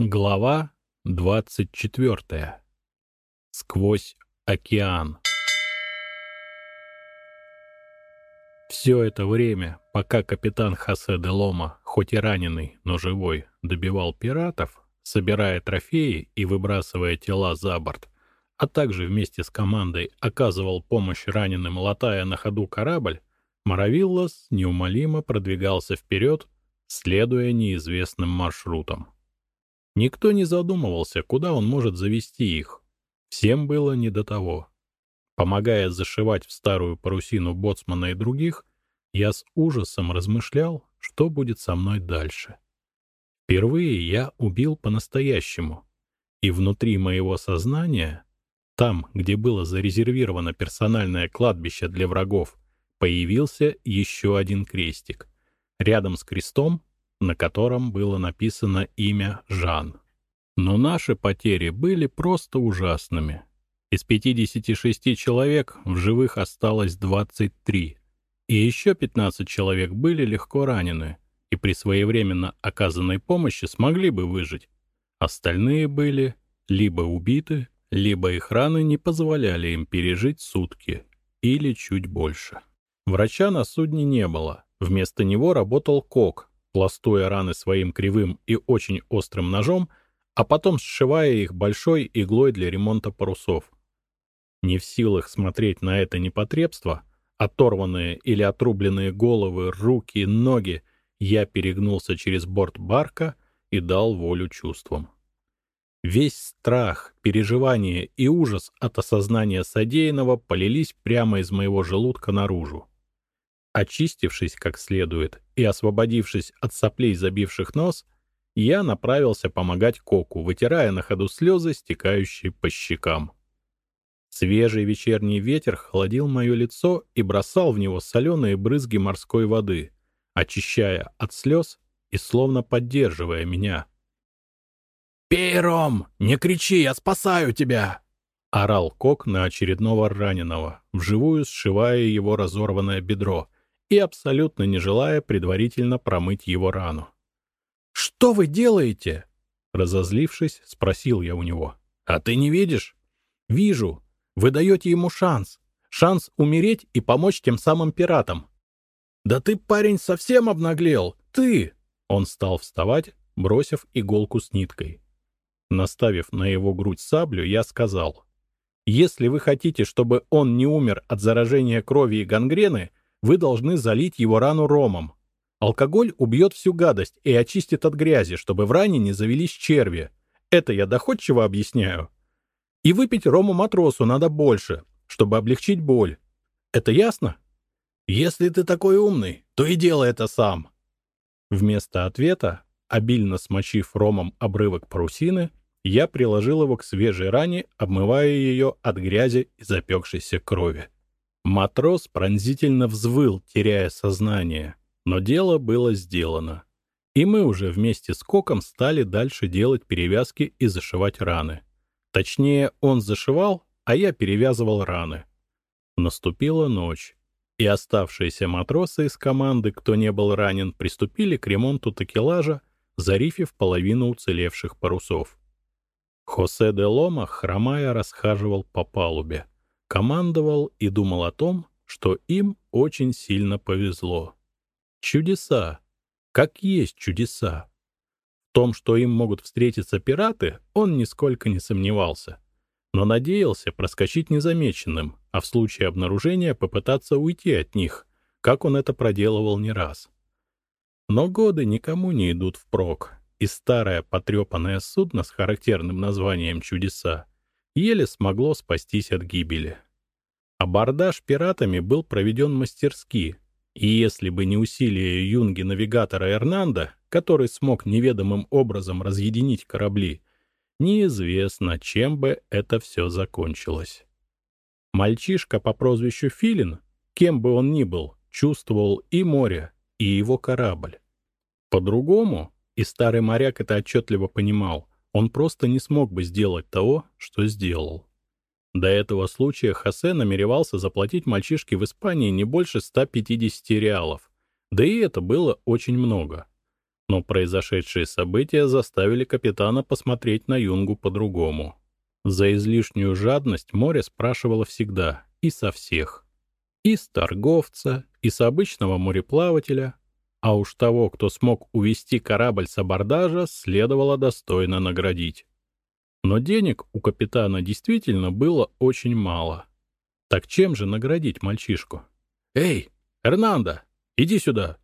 Глава 24. Сквозь океан. Все это время, пока капитан Хосе де Лома, хоть и раненый, но живой, добивал пиратов, собирая трофеи и выбрасывая тела за борт, а также вместе с командой оказывал помощь раненым, латая на ходу корабль, Маравиллас неумолимо продвигался вперед, следуя неизвестным маршрутам. Никто не задумывался, куда он может завести их. Всем было не до того. Помогая зашивать в старую парусину боцмана и других, я с ужасом размышлял, что будет со мной дальше. Впервые я убил по-настоящему, и внутри моего сознания, там, где было зарезервировано персональное кладбище для врагов, появился еще один крестик. Рядом с крестом на котором было написано имя Жан. Но наши потери были просто ужасными. Из 56 человек в живых осталось 23, и еще 15 человек были легко ранены и при своевременно оказанной помощи смогли бы выжить. Остальные были либо убиты, либо их раны не позволяли им пережить сутки или чуть больше. Врача на судне не было. Вместо него работал Кок, пластуя раны своим кривым и очень острым ножом, а потом сшивая их большой иглой для ремонта парусов. Не в силах смотреть на это непотребство, оторванные или отрубленные головы, руки, ноги, я перегнулся через борт барка и дал волю чувствам. Весь страх, переживание и ужас от осознания содеянного полились прямо из моего желудка наружу. Очистившись как следует и освободившись от соплей, забивших нос, я направился помогать Коку, вытирая на ходу слезы, стекающие по щекам. Свежий вечерний ветер холодил мое лицо и бросал в него соленые брызги морской воды, очищая от слез и словно поддерживая меня. «Пей, Ром! Не кричи, я спасаю тебя!» — орал Кок на очередного раненого, вживую сшивая его разорванное бедро — и абсолютно не желая предварительно промыть его рану. «Что вы делаете?» Разозлившись, спросил я у него. «А ты не видишь?» «Вижу. Вы даете ему шанс. Шанс умереть и помочь тем самым пиратам». «Да ты, парень, совсем обнаглел! Ты!» Он стал вставать, бросив иголку с ниткой. Наставив на его грудь саблю, я сказал. «Если вы хотите, чтобы он не умер от заражения крови и гангрены, вы должны залить его рану ромом. Алкоголь убьет всю гадость и очистит от грязи, чтобы в ране не завелись черви. Это я доходчиво объясняю. И выпить рому матросу надо больше, чтобы облегчить боль. Это ясно? Если ты такой умный, то и делай это сам. Вместо ответа, обильно смочив ромом обрывок парусины, я приложил его к свежей ране, обмывая ее от грязи и запекшейся крови. Матрос пронзительно взвыл, теряя сознание, но дело было сделано. И мы уже вместе с Коком стали дальше делать перевязки и зашивать раны. Точнее, он зашивал, а я перевязывал раны. Наступила ночь, и оставшиеся матросы из команды, кто не был ранен, приступили к ремонту такелажа, зарифив половину уцелевших парусов. Хосе де Лома, хромая, расхаживал по палубе командовал и думал о том, что им очень сильно повезло. Чудеса. Как есть чудеса. В том, что им могут встретиться пираты, он нисколько не сомневался. Но надеялся проскочить незамеченным, а в случае обнаружения попытаться уйти от них, как он это проделывал не раз. Но годы никому не идут впрок, и старое потрепанное судно с характерным названием «Чудеса» еле смогло спастись от гибели. Абордаж пиратами был проведен мастерски, и если бы не усилия юнги-навигатора Эрнанда, который смог неведомым образом разъединить корабли, неизвестно, чем бы это все закончилось. Мальчишка по прозвищу Филин, кем бы он ни был, чувствовал и море, и его корабль. По-другому, и старый моряк это отчетливо понимал, он просто не смог бы сделать того, что сделал. До этого случая Хосе намеревался заплатить мальчишке в Испании не больше 150 реалов. Да и это было очень много. Но произошедшие события заставили капитана посмотреть на Юнгу по-другому. За излишнюю жадность море спрашивало всегда и со всех. И с торговца, и с обычного мореплавателя, а уж того, кто смог увести корабль с абордажа, следовало достойно наградить. Но денег у капитана действительно было очень мало. Так чем же наградить мальчишку? «Эй, Эрнандо, иди сюда!»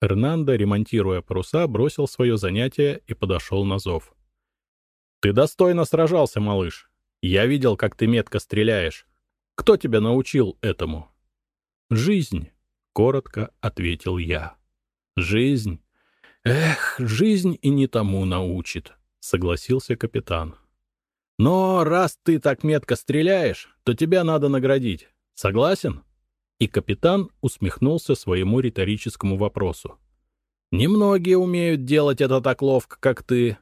Эрнандо, ремонтируя паруса, бросил свое занятие и подошел на зов. «Ты достойно сражался, малыш. Я видел, как ты метко стреляешь. Кто тебя научил этому?» «Жизнь», — коротко ответил я. «Жизнь. Эх, жизнь и не тому научит», — согласился капитан. «Но раз ты так метко стреляешь, то тебя надо наградить. Согласен?» И капитан усмехнулся своему риторическому вопросу. «Немногие умеют делать это так ловко, как ты.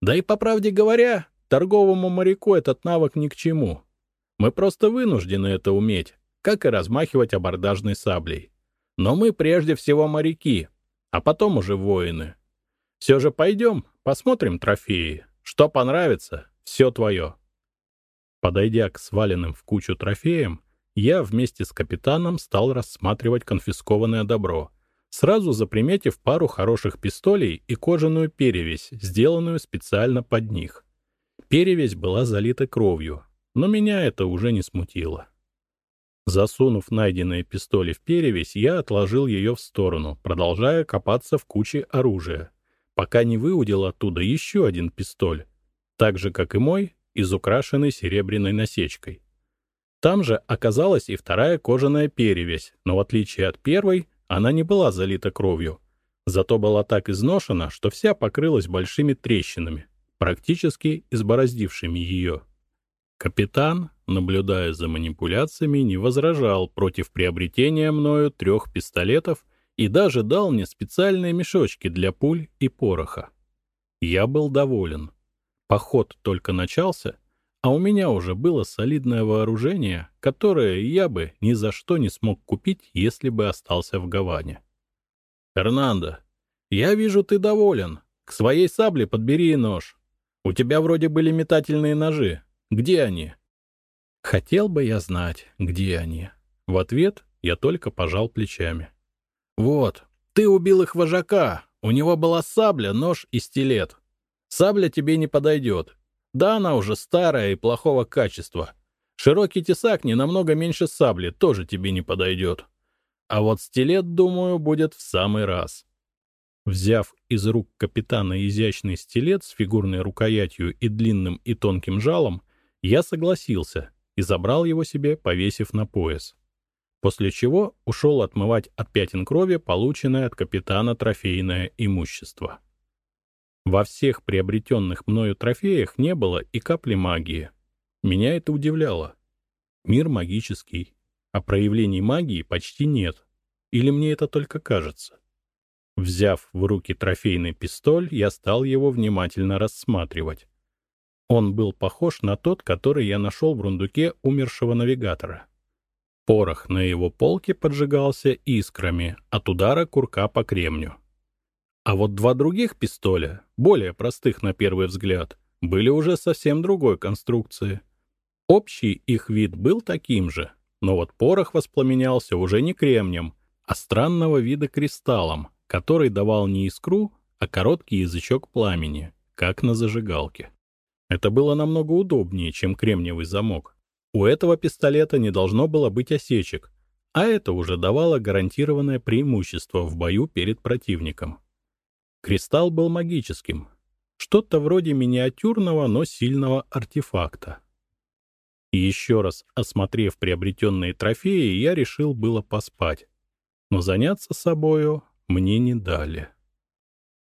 Да и, по правде говоря, торговому моряку этот навык ни к чему. Мы просто вынуждены это уметь, как и размахивать абордажной саблей. Но мы прежде всего моряки, а потом уже воины. Все же пойдем, посмотрим трофеи. Что понравится, все твое». Подойдя к сваленным в кучу трофеям, я вместе с капитаном стал рассматривать конфискованное добро, сразу заприметив пару хороших пистолей и кожаную перевязь, сделанную специально под них. Перевязь была залита кровью, но меня это уже не смутило. Засунув найденные пистоли в перевязь, я отложил ее в сторону, продолжая копаться в куче оружия, пока не выудил оттуда еще один пистоль, так же, как и мой, изукрашенный серебряной насечкой. Там же оказалась и вторая кожаная перевязь, но в отличие от первой, она не была залита кровью. Зато была так изношена, что вся покрылась большими трещинами, практически избороздившими ее. Капитан, наблюдая за манипуляциями, не возражал против приобретения мною трех пистолетов и даже дал мне специальные мешочки для пуль и пороха. Я был доволен. Поход только начался — а у меня уже было солидное вооружение, которое я бы ни за что не смог купить, если бы остался в Гаване. «Фернандо, я вижу, ты доволен. К своей сабле подбери нож. У тебя вроде были метательные ножи. Где они?» Хотел бы я знать, где они. В ответ я только пожал плечами. «Вот, ты убил их вожака. У него была сабля, нож и стилет. Сабля тебе не подойдет. Да, она уже старая и плохого качества. Широкий тесак не намного меньше сабли, тоже тебе не подойдет. А вот стилет, думаю, будет в самый раз. Взяв из рук капитана изящный стилет с фигурной рукоятью и длинным и тонким жалом, я согласился и забрал его себе, повесив на пояс. После чего ушел отмывать от пятен крови полученное от капитана трофейное имущество. Во всех приобретенных мною трофеях не было и капли магии. Меня это удивляло. Мир магический, а проявлений магии почти нет. Или мне это только кажется? Взяв в руки трофейный пистоль, я стал его внимательно рассматривать. Он был похож на тот, который я нашел в рундуке умершего навигатора. Порох на его полке поджигался искрами от удара курка по кремню. А вот два других пистоля, более простых на первый взгляд, были уже совсем другой конструкции. Общий их вид был таким же, но вот порох воспламенялся уже не кремнем, а странного вида кристаллом, который давал не искру, а короткий язычок пламени, как на зажигалке. Это было намного удобнее, чем кремниевый замок. У этого пистолета не должно было быть осечек, а это уже давало гарантированное преимущество в бою перед противником. Кристалл был магическим. Что-то вроде миниатюрного, но сильного артефакта. Еще раз осмотрев приобретенные трофеи, я решил было поспать. Но заняться собою мне не дали.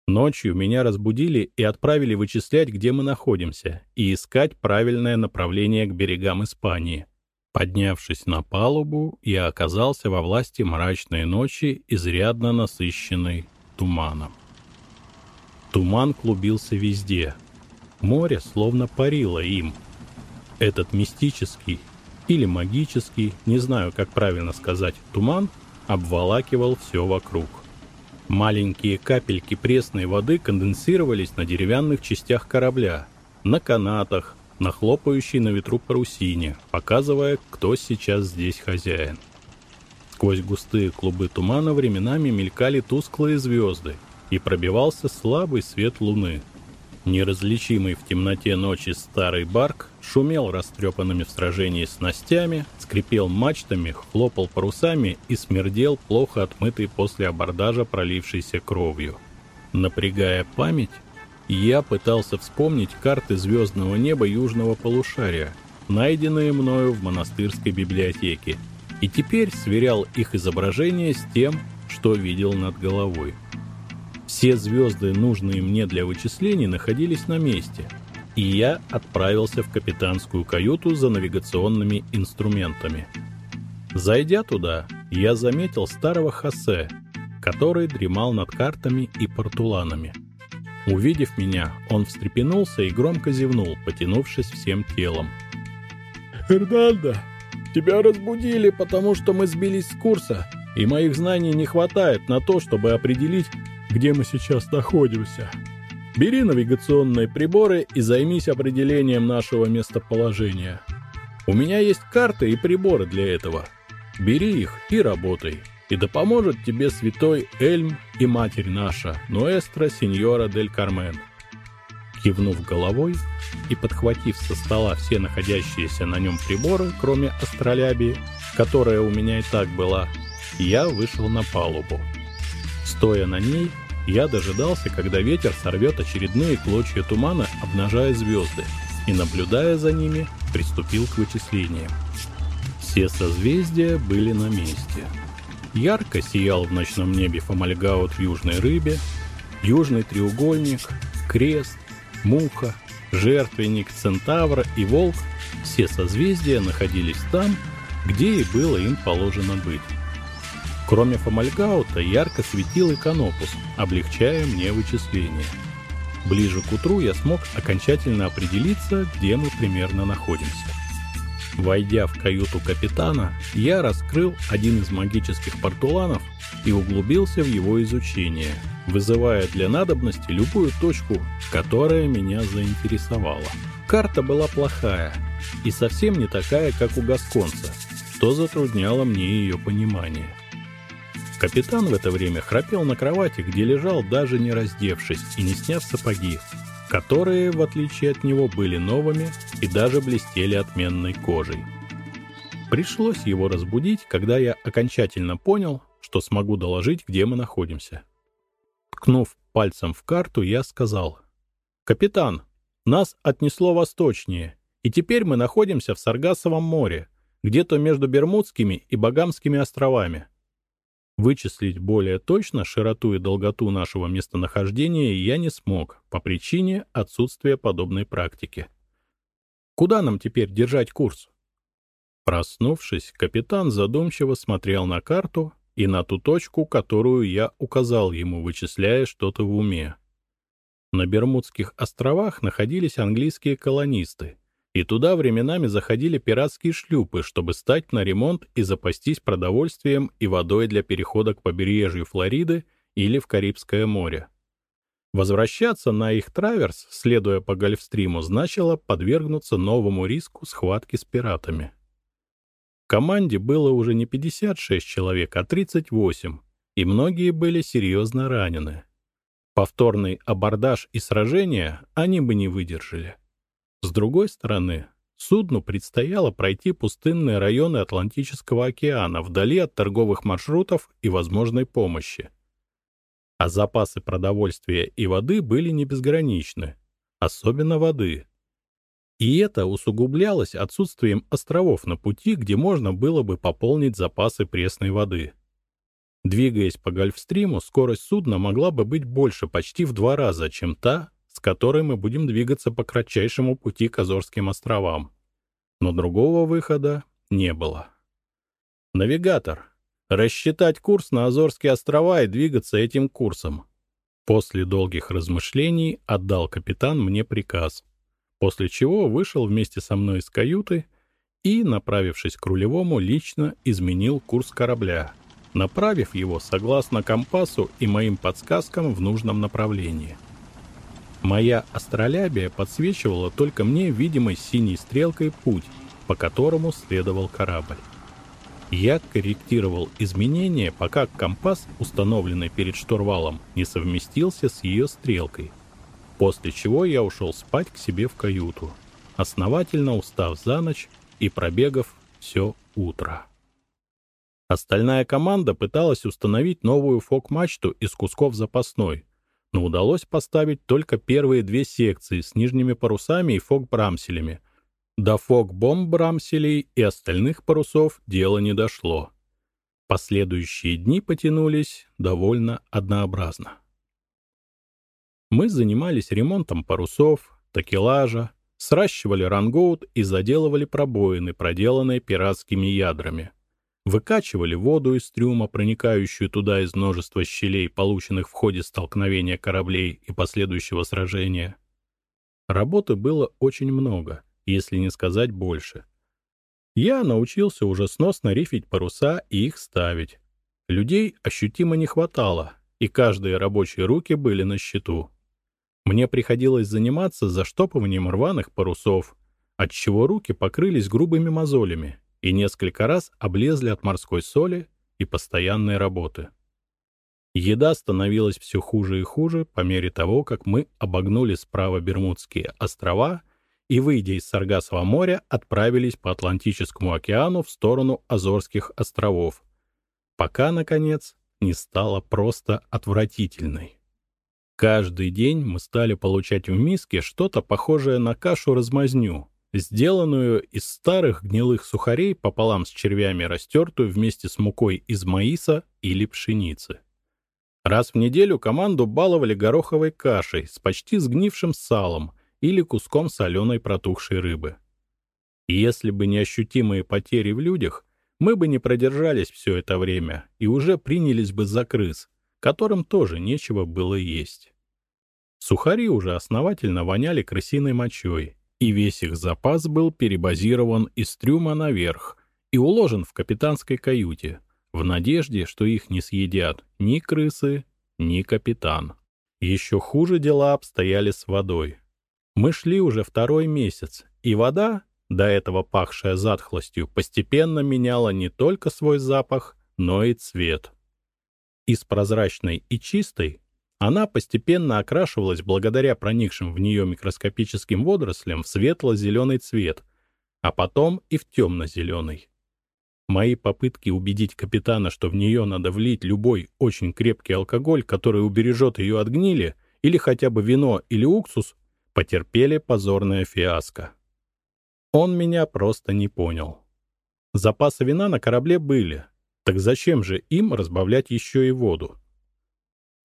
Ночью меня разбудили и отправили вычислять, где мы находимся, и искать правильное направление к берегам Испании. Поднявшись на палубу, я оказался во власти мрачной ночи, изрядно насыщенной туманом. Туман клубился везде. Море словно парило им. Этот мистический или магический, не знаю, как правильно сказать, туман обволакивал все вокруг. Маленькие капельки пресной воды конденсировались на деревянных частях корабля, на канатах, на хлопающей на ветру парусине, показывая, кто сейчас здесь хозяин. Сквозь густые клубы тумана временами мелькали тусклые звезды, и пробивался слабый свет луны. Неразличимый в темноте ночи старый барк шумел растрепанными в сражении снастями, скрипел мачтами, хлопал парусами и смердел плохо отмытый после абордажа пролившейся кровью. Напрягая память, я пытался вспомнить карты звездного неба южного полушария, найденные мною в монастырской библиотеке, и теперь сверял их изображение с тем, что видел над головой. Все звезды, нужные мне для вычислений, находились на месте, и я отправился в капитанскую каюту за навигационными инструментами. Зайдя туда, я заметил старого Хосе, который дремал над картами и портуланами. Увидев меня, он встрепенулся и громко зевнул, потянувшись всем телом. «Эрнандо, тебя разбудили, потому что мы сбились с курса, и моих знаний не хватает на то, чтобы определить, где мы сейчас находимся. Бери навигационные приборы и займись определением нашего местоположения. У меня есть карты и приборы для этого. Бери их и работай. И да поможет тебе святой Эльм и Матерь наша, Ноэстро Синьора дель Кармен. Кивнув головой и подхватив со стола все находящиеся на нем приборы, кроме астролябии, которая у меня и так была, я вышел на палубу. Стоя на ней, я дожидался, когда ветер сорвет очередные клочья тумана, обнажая звезды, и, наблюдая за ними, приступил к вычислениям. Все созвездия были на месте. Ярко сиял в ночном небе фомальгаут в южной рыбе, южный треугольник, крест, муха, жертвенник, центавра и волк. Все созвездия находились там, где и было им положено быть. Кроме Фомальгаута, ярко светил и Канопус, облегчая мне вычисления. Ближе к утру я смог окончательно определиться, где мы примерно находимся. Войдя в каюту капитана, я раскрыл один из магических портуланов и углубился в его изучение, вызывая для надобности любую точку, которая меня заинтересовала. Карта была плохая и совсем не такая, как у Гасконца, что затрудняло мне ее понимание. Капитан в это время храпел на кровати, где лежал, даже не раздевшись и не сняв сапоги, которые, в отличие от него, были новыми и даже блестели отменной кожей. Пришлось его разбудить, когда я окончательно понял, что смогу доложить, где мы находимся. Ткнув пальцем в карту, я сказал, «Капитан, нас отнесло восточнее, и теперь мы находимся в Саргасовом море, где-то между Бермудскими и Багамскими островами. Вычислить более точно широту и долготу нашего местонахождения я не смог по причине отсутствия подобной практики. Куда нам теперь держать курс? Проснувшись, капитан задумчиво смотрел на карту и на ту точку, которую я указал ему, вычисляя что-то в уме. На Бермудских островах находились английские колонисты, и туда временами заходили пиратские шлюпы, чтобы стать на ремонт и запастись продовольствием и водой для перехода к побережью Флориды или в Карибское море. Возвращаться на их траверс, следуя по Гольфстриму, значило подвергнуться новому риску схватки с пиратами. В команде было уже не 56 человек, а 38, и многие были серьезно ранены. Повторный абордаж и сражение они бы не выдержали. С другой стороны, судну предстояло пройти пустынные районы Атлантического океана вдали от торговых маршрутов и возможной помощи. А запасы продовольствия и воды были не безграничны, особенно воды. И это усугублялось отсутствием островов на пути, где можно было бы пополнить запасы пресной воды. Двигаясь по Гольфстриму, скорость судна могла бы быть больше почти в два раза, чем та, с которой мы будем двигаться по кратчайшему пути к Азорским островам. Но другого выхода не было. Навигатор. Рассчитать курс на Азорские острова и двигаться этим курсом. После долгих размышлений отдал капитан мне приказ, после чего вышел вместе со мной из каюты и, направившись к рулевому, лично изменил курс корабля, направив его согласно компасу и моим подсказкам в нужном направлении. Моя астролябия подсвечивала только мне видимой синей стрелкой путь, по которому следовал корабль. Я корректировал изменения, пока компас, установленный перед штурвалом, не совместился с ее стрелкой, после чего я ушел спать к себе в каюту, основательно устав за ночь и пробегав все утро. Остальная команда пыталась установить новую фок-мачту из кусков запасной, но удалось поставить только первые две секции с нижними парусами и фок-брамселями. До фок-бомб-брамселей и остальных парусов дело не дошло. Последующие дни потянулись довольно однообразно. Мы занимались ремонтом парусов, такелажа, сращивали рангоут и заделывали пробоины, проделанные пиратскими ядрами. Выкачивали воду из трюма, проникающую туда из множества щелей, полученных в ходе столкновения кораблей и последующего сражения. Работы было очень много, если не сказать больше. Я научился уже сносно рифить паруса и их ставить. Людей ощутимо не хватало, и каждые рабочие руки были на счету. Мне приходилось заниматься заштопыванием рваных парусов, отчего руки покрылись грубыми мозолями и несколько раз облезли от морской соли и постоянной работы. Еда становилась все хуже и хуже по мере того, как мы обогнули справа Бермудские острова и, выйдя из Саргасового моря, отправились по Атлантическому океану в сторону Азорских островов, пока, наконец, не стало просто отвратительной. Каждый день мы стали получать в миске что-то похожее на кашу-размазню, сделанную из старых гнилых сухарей пополам с червями, растертую вместе с мукой из маиса или пшеницы. Раз в неделю команду баловали гороховой кашей с почти сгнившим салом или куском соленой протухшей рыбы. И если бы не ощутимые потери в людях, мы бы не продержались все это время и уже принялись бы за крыс, которым тоже нечего было есть. Сухари уже основательно воняли крысиной мочой, и весь их запас был перебазирован из трюма наверх и уложен в капитанской каюте, в надежде, что их не съедят ни крысы, ни капитан. Еще хуже дела обстояли с водой. Мы шли уже второй месяц, и вода, до этого пахшая затхлостью, постепенно меняла не только свой запах, но и цвет. Из прозрачной и чистой она постепенно окрашивалась благодаря проникшим в нее микроскопическим водорослям в светло-зеленый цвет, а потом и в темно-зеленый. Мои попытки убедить капитана, что в нее надо влить любой очень крепкий алкоголь, который убережет ее от гнили, или хотя бы вино или уксус, потерпели позорное фиаско. Он меня просто не понял. Запасы вина на корабле были, так зачем же им разбавлять еще и воду?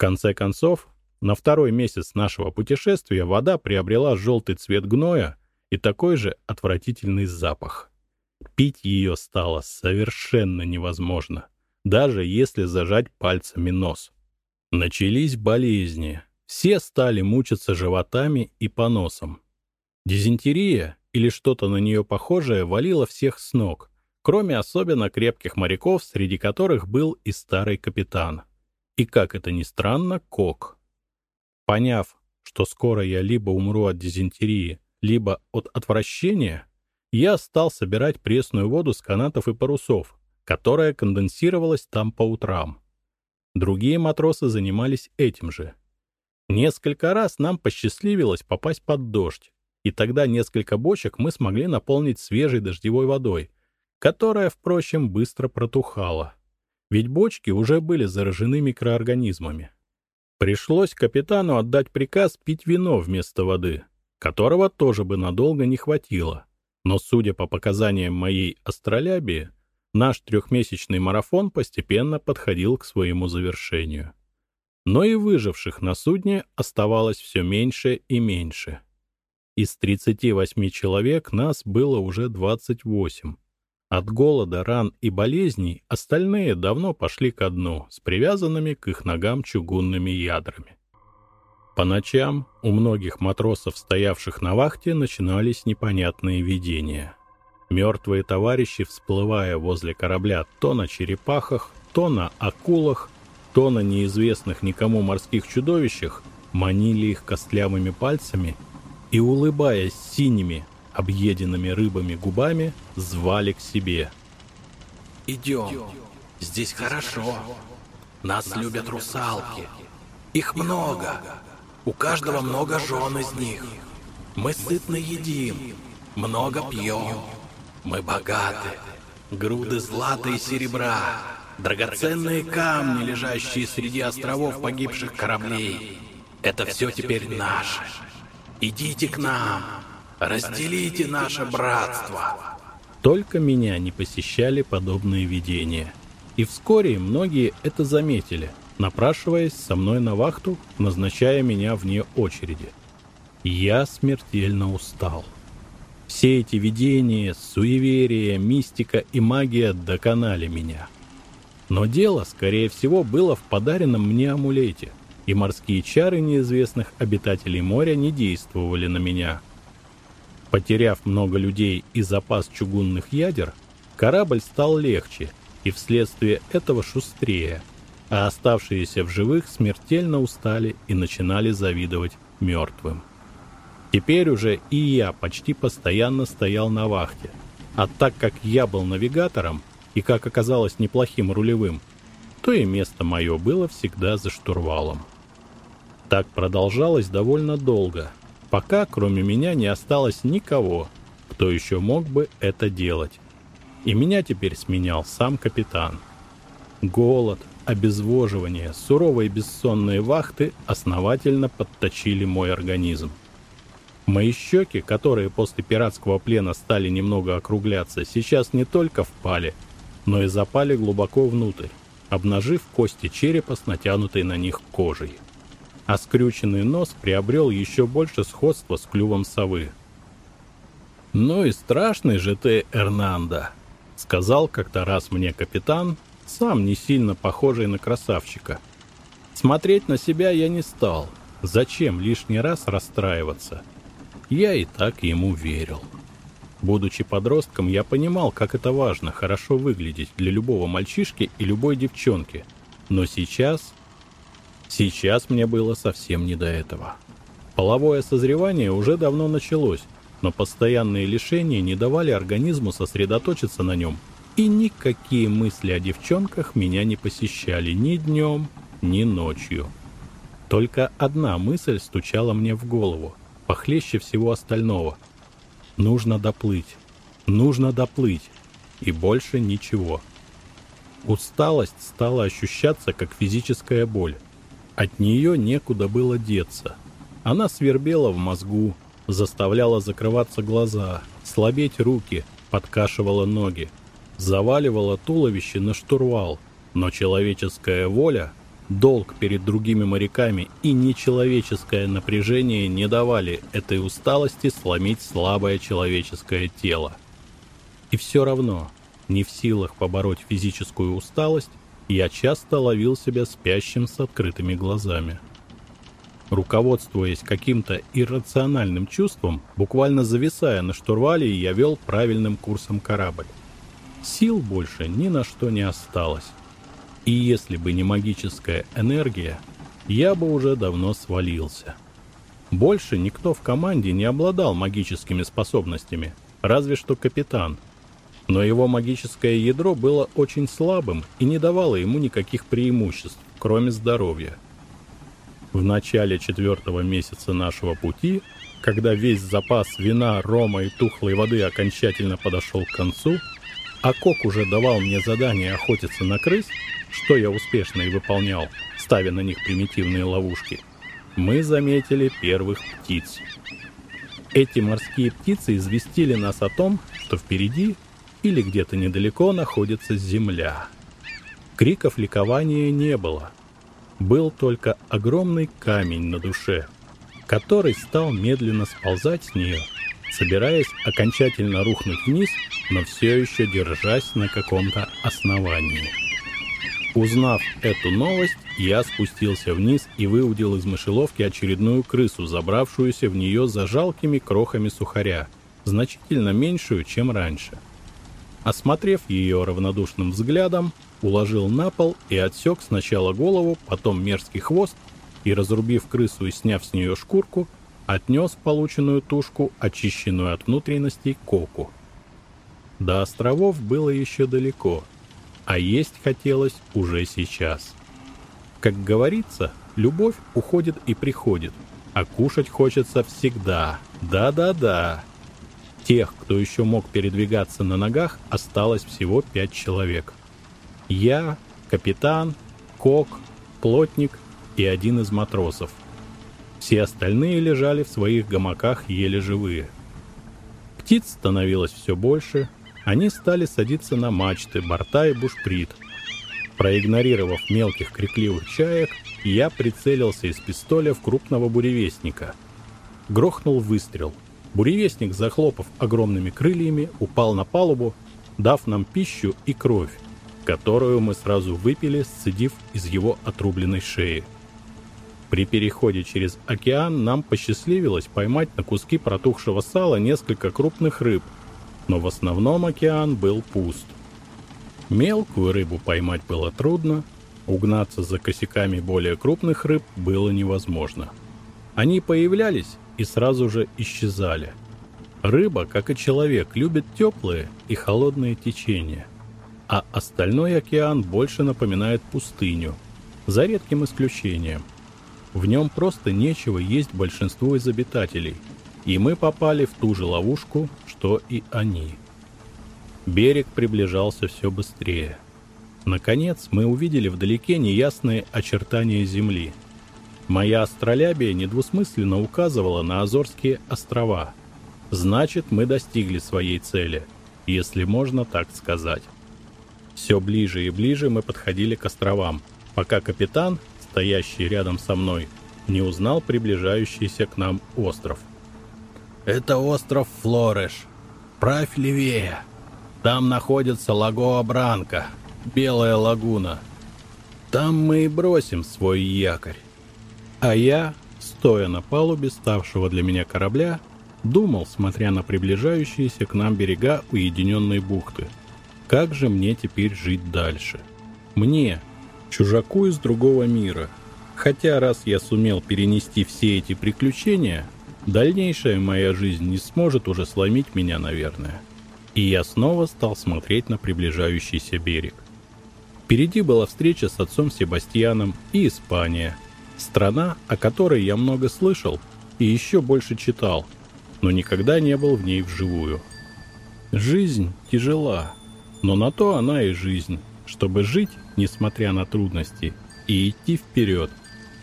Конце концов, на второй месяц нашего путешествия вода приобрела желтый цвет гноя и такой же отвратительный запах. Пить ее стало совершенно невозможно, даже если зажать пальцами нос. Начались болезни. Все стали мучиться животами и поносом. Дизентерия или что-то на нее похожее валило всех с ног кроме особенно крепких моряков, среди которых был и старый капитан. И, как это ни странно, Кок. Поняв, что скоро я либо умру от дизентерии, либо от отвращения, я стал собирать пресную воду с канатов и парусов, которая конденсировалась там по утрам. Другие матросы занимались этим же. Несколько раз нам посчастливилось попасть под дождь, и тогда несколько бочек мы смогли наполнить свежей дождевой водой — которая, впрочем, быстро протухала. Ведь бочки уже были заражены микроорганизмами. Пришлось капитану отдать приказ пить вино вместо воды, которого тоже бы надолго не хватило. Но, судя по показаниям моей астролябии, наш трехмесячный марафон постепенно подходил к своему завершению. Но и выживших на судне оставалось все меньше и меньше. Из 38 человек нас было уже 28, от голода, ран и болезней остальные давно пошли ко дну с привязанными к их ногам чугунными ядрами. По ночам у многих матросов, стоявших на вахте, начинались непонятные видения. Мертвые товарищи, всплывая возле корабля то на черепахах, то на акулах, то на неизвестных никому морских чудовищах, манили их костлявыми пальцами и, улыбаясь синими, объеденными рыбами губами, звали к себе. «Идем, здесь хорошо. Нас любят русалки. Их много. У каждого много жен из них. Мы сытно едим, много пьем. Мы богаты. Груды злата и серебра, драгоценные камни, лежащие среди островов погибших кораблей. Это все теперь наше. Идите к нам, разделите наше братство. Только меня не посещали подобные видения. И вскоре многие это заметили, напрашиваясь со мной на вахту, назначая меня вне очереди. Я смертельно устал. Все эти видения, суеверия, мистика и магия доконали меня. Но дело, скорее всего, было в подаренном мне амулете, и морские чары неизвестных обитателей моря не действовали на меня. Потеряв много людей и запас чугунных ядер, корабль стал легче и вследствие этого шустрее, а оставшиеся в живых смертельно устали и начинали завидовать мертвым. Теперь уже и я почти постоянно стоял на вахте. А так как я был навигатором и, как оказалось, неплохим рулевым, то и место мое было всегда за штурвалом. Так продолжалось довольно долго, пока кроме меня не осталось никого, кто еще мог бы это делать. И меня теперь сменял сам капитан. Голод, обезвоживание, суровые бессонные вахты основательно подточили мой организм. Мои щеки, которые после пиратского плена стали немного округляться, сейчас не только впали, но и запали глубоко внутрь, обнажив кости черепа с натянутой на них кожей. А скрюченный нос приобрел еще больше сходства с клювом совы. «Ну и страшный же ты, Эрнандо!» — сказал как-то раз мне капитан, сам не сильно похожий на красавчика. Смотреть на себя я не стал. Зачем лишний раз расстраиваться? Я и так ему верил. Будучи подростком, я понимал, как это важно хорошо выглядеть для любого мальчишки и любой девчонки. Но сейчас... Сейчас мне было совсем не до этого. Половое созревание уже давно началось, но постоянные лишения не давали организму сосредоточиться на нем, и никакие мысли о девчонках меня не посещали ни днем, ни ночью. Только одна мысль стучала мне в голову — похлеще всего остального. Нужно доплыть. Нужно доплыть. И больше ничего. Усталость стала ощущаться как физическая боль. От нее некуда было деться. Она свербела в мозгу, заставляла закрываться глаза, слабеть руки, подкашивала ноги, заваливала туловище на штурвал, но человеческая воля Долг перед другими моряками и нечеловеческое напряжение не давали этой усталости сломить слабое человеческое тело. И все равно, не в силах побороть физическую усталость, я часто ловил себя спящим с открытыми глазами. Руководствуясь каким-то иррациональным чувством, буквально зависая на штурвале, я вел правильным курсом корабль. Сил больше ни на что не осталось. И если бы не магическая энергия, я бы уже давно свалился. Больше никто в команде не обладал магическими способностями, разве что капитан. Но его магическое ядро было очень слабым и не давало ему никаких преимуществ, кроме здоровья. В начале четвертого месяца нашего пути, когда весь запас вина, рома и тухлой воды окончательно подошел к концу, а Кок уже давал мне задание охотиться на крыс, что я успешно и выполнял, ставя на них примитивные ловушки, мы заметили первых птиц. Эти морские птицы известили нас о том, что впереди или где-то недалеко находится земля. Криков ликования не было. Был только огромный камень на душе, который стал медленно сползать с нее, собираясь окончательно рухнуть вниз, но все еще держась на каком-то основании. Узнав эту новость, я спустился вниз и выудил из мышеловки очередную крысу, забравшуюся в нее за жалкими крохами сухаря, значительно меньшую, чем раньше. Осмотрев ее равнодушным взглядом, уложил на пол и отсек сначала голову, потом мерзкий хвост и, разрубив крысу и сняв с нее шкурку, отнес полученную тушку, очищенную от внутренностей, коку. До островов было еще далеко, а есть хотелось уже сейчас. Как говорится, любовь уходит и приходит, а кушать хочется всегда. Да-да-да. Тех, кто еще мог передвигаться на ногах, осталось всего пять человек. Я, капитан, кок, плотник и один из матросов. Все остальные лежали в своих гамаках еле живые. Птиц становилось все больше, они стали садиться на мачты, борта и бушприт. Проигнорировав мелких крикливых чаек, я прицелился из пистоля в крупного буревестника. Грохнул выстрел. Буревестник, захлопав огромными крыльями, упал на палубу, дав нам пищу и кровь, которую мы сразу выпили, сцедив из его отрубленной шеи. При переходе через океан нам посчастливилось поймать на куски протухшего сала несколько крупных рыб, но в основном океан был пуст. Мелкую рыбу поймать было трудно, угнаться за косяками более крупных рыб было невозможно. Они появлялись и сразу же исчезали. Рыба, как и человек, любит теплые и холодные течения, а остальной океан больше напоминает пустыню, за редким исключением. В нем просто нечего есть большинству из обитателей, и мы попали в ту же ловушку, что и они. Берег приближался все быстрее. Наконец мы увидели вдалеке неясные очертания земли. Моя астролябия недвусмысленно указывала на Азорские острова. Значит, мы достигли своей цели, если можно так сказать. Все ближе и ближе мы подходили к островам, пока капитан, стоящий рядом со мной, не узнал приближающийся к нам остров. «Это остров Флореш. Правь левее. Там находится Лагоа Бранка, Белая лагуна. Там мы и бросим свой якорь». А я, стоя на палубе ставшего для меня корабля, думал, смотря на приближающиеся к нам берега уединенной бухты, как же мне теперь жить дальше? Мне, чужаку из другого мира. Хотя раз я сумел перенести все эти приключения, дальнейшая моя жизнь не сможет уже сломить меня, наверное. И я снова стал смотреть на приближающийся берег. Впереди была встреча с отцом Себастьяном и Испания. Страна, о которой я много слышал и еще больше читал, но никогда не был в ней вживую. Жизнь тяжела, но на то она и жизнь чтобы жить, несмотря на трудности, и идти вперед,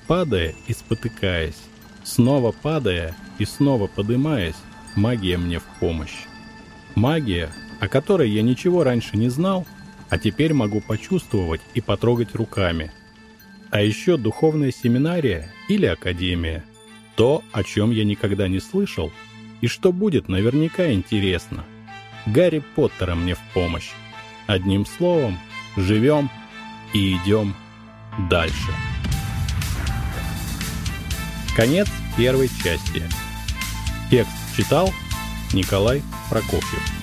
падая и спотыкаясь. Снова падая и снова подымаясь, магия мне в помощь. Магия, о которой я ничего раньше не знал, а теперь могу почувствовать и потрогать руками. А еще духовная семинария или академия. То, о чем я никогда не слышал, и что будет наверняка интересно. Гарри Поттера мне в помощь. Одним словом, живем и идем дальше. Конец первой части. Текст читал Николай Прокофьев.